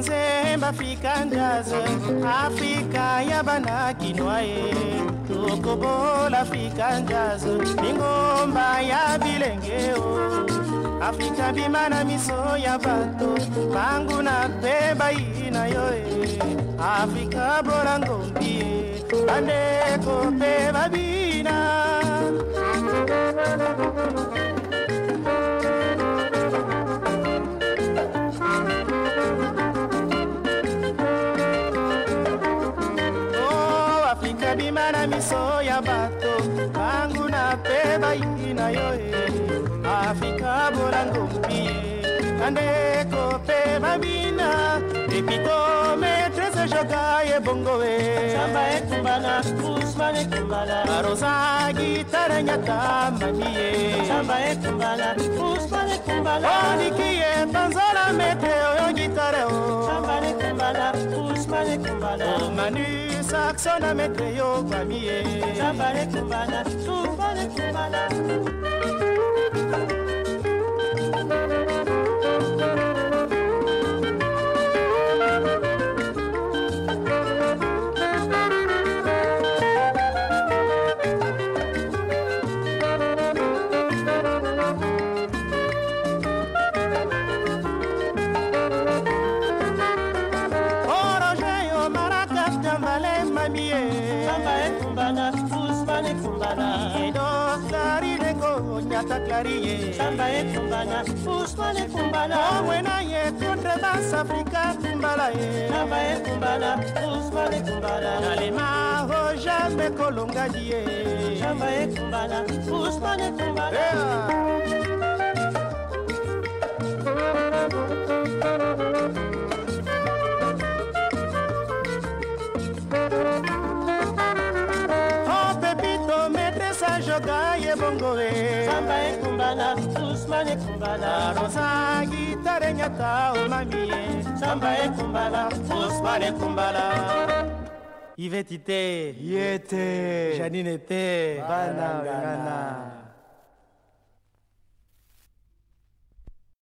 konzemba afrika jase afrika ya bana kinwa ye tokobola afrika jase lingomba ya bilenge o. Afrika bima na miso ya bato banguna mpe bayi na yo e. Afrika bola ngombi ye bandeko mpe babina. Afrika bima na miso ya bato bangu na mpe bayingi na yo afrika bolango mpi ye bandeko mpe babina epito metrese joga ye bongo e. Samba ekumbana usman ekumbana baroza gitare nyata mami ye samba ekumbana usman ekumbana ondiki ye usman ekumbana omanu sakso na mete yo kwami ye Eh. samba eh, ekumbana usman ekumbana edo klari lengo nyata ye eh. samba ekumbana usman ekumbana omwena oh, ye contre bas afrika kumbala ye samba ekumbana usman ekumbana nalema o jambe kolongadi ye samba ekumbana usman ekumbana yeah. yoka ye bongo e samba ekumbana usman ekumbana rosa gitare nyata omami e samba ekumbana usman ekumbala. Yvette était, Yete, Janine était, Banana, Banana.